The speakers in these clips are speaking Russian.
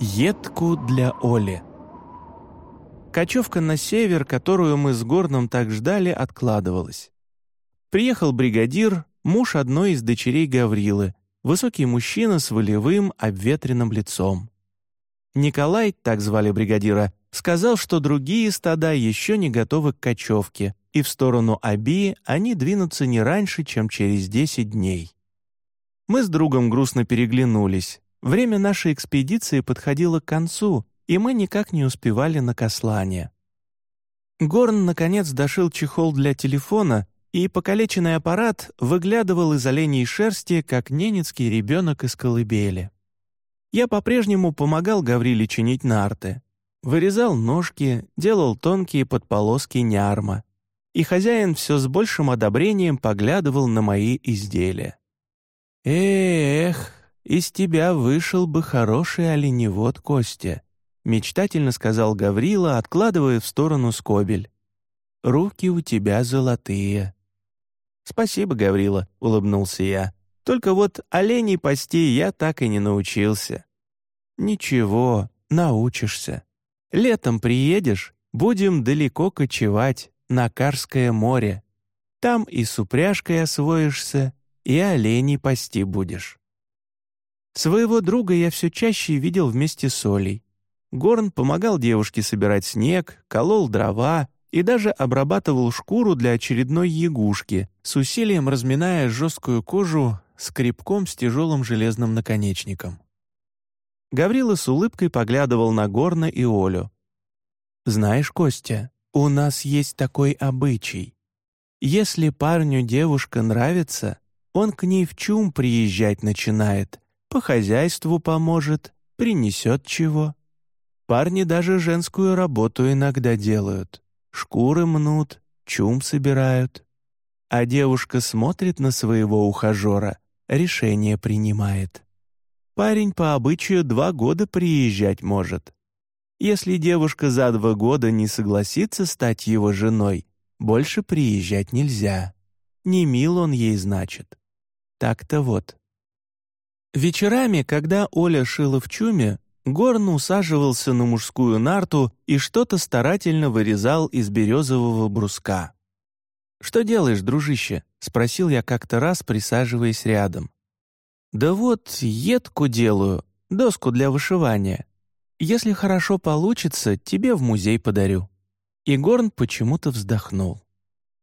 Едку для Оли. Кочевка на север, которую мы с Горном так ждали, откладывалась. Приехал бригадир, муж одной из дочерей Гаврилы, высокий мужчина с волевым, обветренным лицом. Николай, так звали бригадира, сказал, что другие стада еще не готовы к кочевке, и в сторону Аби они двинутся не раньше, чем через десять дней. Мы с другом грустно переглянулись. Время нашей экспедиции подходило к концу, и мы никак не успевали на Кослане. Горн, наконец, дошил чехол для телефона, и покалеченный аппарат выглядывал из оленей шерсти, как ненецкий ребенок из колыбели. Я по-прежнему помогал Гавриле чинить нарты. Вырезал ножки, делал тонкие подполоски нярма. И хозяин все с большим одобрением поглядывал на мои изделия. «Эх, из тебя вышел бы хороший оленевод, Костя», мечтательно сказал Гаврила, откладывая в сторону скобель. «Руки у тебя золотые». «Спасибо, Гаврила», — улыбнулся я. «Только вот оленей пасти я так и не научился». «Ничего, научишься. Летом приедешь, будем далеко кочевать, на Карское море. Там и с упряжкой освоишься, и оленей пасти будешь». Своего друга я все чаще видел вместе с Олей. Горн помогал девушке собирать снег, колол дрова и даже обрабатывал шкуру для очередной ягушки, с усилием разминая жесткую кожу скребком с тяжелым железным наконечником. Гаврила с улыбкой поглядывал на Горна и Олю. «Знаешь, Костя, у нас есть такой обычай. Если парню девушка нравится, он к ней в чум приезжать начинает, по хозяйству поможет, принесет чего. Парни даже женскую работу иногда делают. Шкуры мнут, чум собирают. А девушка смотрит на своего ухажера, решение принимает. Парень по обычаю два года приезжать может. Если девушка за два года не согласится стать его женой, больше приезжать нельзя. Не мил он ей, значит. Так-то вот. Вечерами, когда Оля шила в чуме, Горн усаживался на мужскую нарту и что-то старательно вырезал из березового бруска. «Что делаешь, дружище?» — спросил я как-то раз, присаживаясь рядом. «Да вот, едку делаю, доску для вышивания. Если хорошо получится, тебе в музей подарю». И Горн почему-то вздохнул.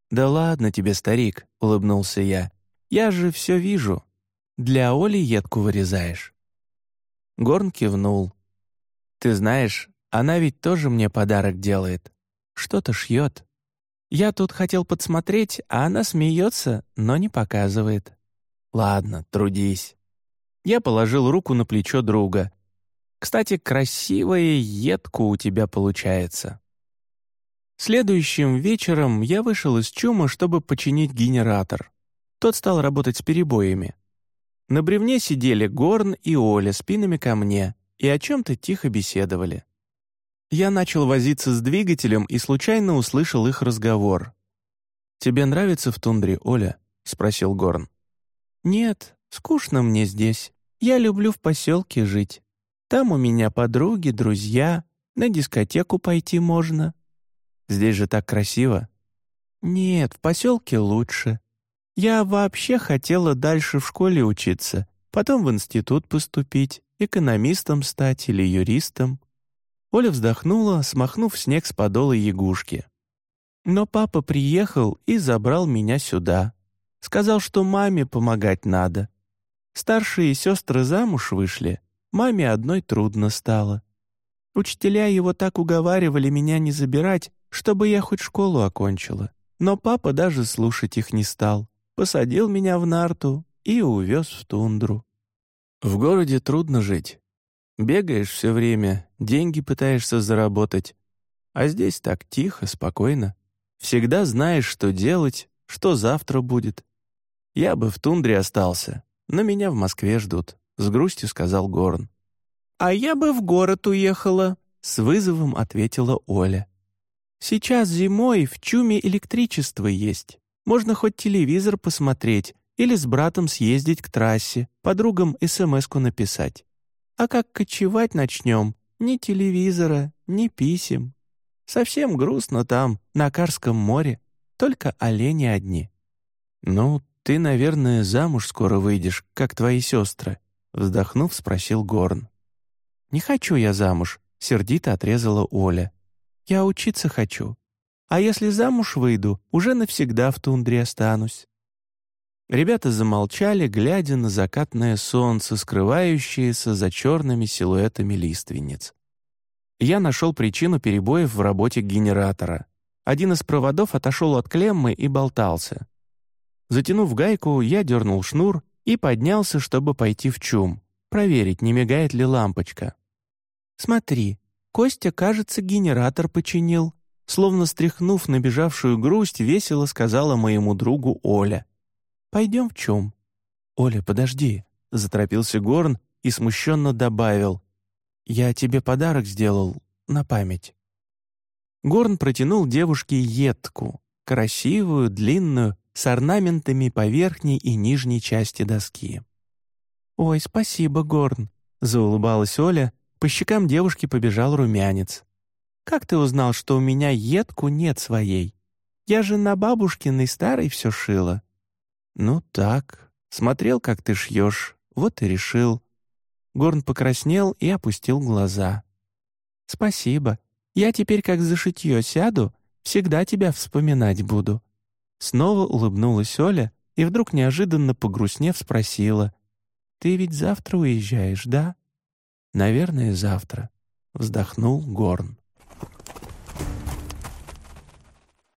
«Да ладно тебе, старик», — улыбнулся я. «Я же все вижу. Для Оли едку вырезаешь». Горн кивнул. «Ты знаешь, она ведь тоже мне подарок делает. Что-то шьет. Я тут хотел подсмотреть, а она смеется, но не показывает. Ладно, трудись». Я положил руку на плечо друга. «Кстати, красивая едка у тебя получается». Следующим вечером я вышел из чума, чтобы починить генератор. Тот стал работать с перебоями. На бревне сидели Горн и Оля спинами ко мне и о чем-то тихо беседовали. Я начал возиться с двигателем и случайно услышал их разговор. «Тебе нравится в тундре, Оля?» — спросил Горн. «Нет, скучно мне здесь. Я люблю в поселке жить. Там у меня подруги, друзья, на дискотеку пойти можно». «Здесь же так красиво». «Нет, в поселке лучше. Я вообще хотела дальше в школе учиться, потом в институт поступить, экономистом стать или юристом. Оля вздохнула, смахнув снег с подола ягушки. Но папа приехал и забрал меня сюда. Сказал, что маме помогать надо. Старшие сестры замуж вышли, маме одной трудно стало. Учителя его так уговаривали меня не забирать, чтобы я хоть школу окончила. Но папа даже слушать их не стал посадил меня в нарту и увез в тундру. В городе трудно жить. Бегаешь все время, деньги пытаешься заработать. А здесь так тихо, спокойно. Всегда знаешь, что делать, что завтра будет. Я бы в тундре остался, но меня в Москве ждут», — с грустью сказал Горн. «А я бы в город уехала», — с вызовом ответила Оля. «Сейчас зимой в чуме электричество есть. Можно хоть телевизор посмотреть или с братом съездить к трассе, подругам СМС-ку написать. А как кочевать начнем, ни телевизора, ни писем. Совсем грустно там, на Карском море, только олени одни». «Ну, ты, наверное, замуж скоро выйдешь, как твои сестры», вздохнув, спросил Горн. «Не хочу я замуж», — сердито отрезала Оля. «Я учиться хочу. А если замуж выйду, уже навсегда в тундре останусь». Ребята замолчали, глядя на закатное солнце, скрывающееся за черными силуэтами лиственниц. Я нашел причину перебоев в работе генератора. Один из проводов отошел от клеммы и болтался. Затянув гайку, я дернул шнур и поднялся, чтобы пойти в чум, проверить, не мигает ли лампочка. «Смотри, Костя, кажется, генератор починил», словно стряхнув набежавшую грусть, весело сказала моему другу Оля. Пойдем в чем?» «Оля, подожди», — заторопился Горн и смущенно добавил. «Я тебе подарок сделал на память». Горн протянул девушке етку, красивую, длинную, с орнаментами по верхней и нижней части доски. «Ой, спасибо, Горн», — заулыбалась Оля, по щекам девушки побежал румянец. «Как ты узнал, что у меня етку нет своей? Я же на бабушкиной старой все шила». «Ну так, смотрел, как ты шьешь, вот и решил». Горн покраснел и опустил глаза. «Спасибо. Я теперь как за шитье сяду, всегда тебя вспоминать буду». Снова улыбнулась Оля и вдруг неожиданно погрустнев спросила. «Ты ведь завтра уезжаешь, да?» «Наверное, завтра», — вздохнул Горн.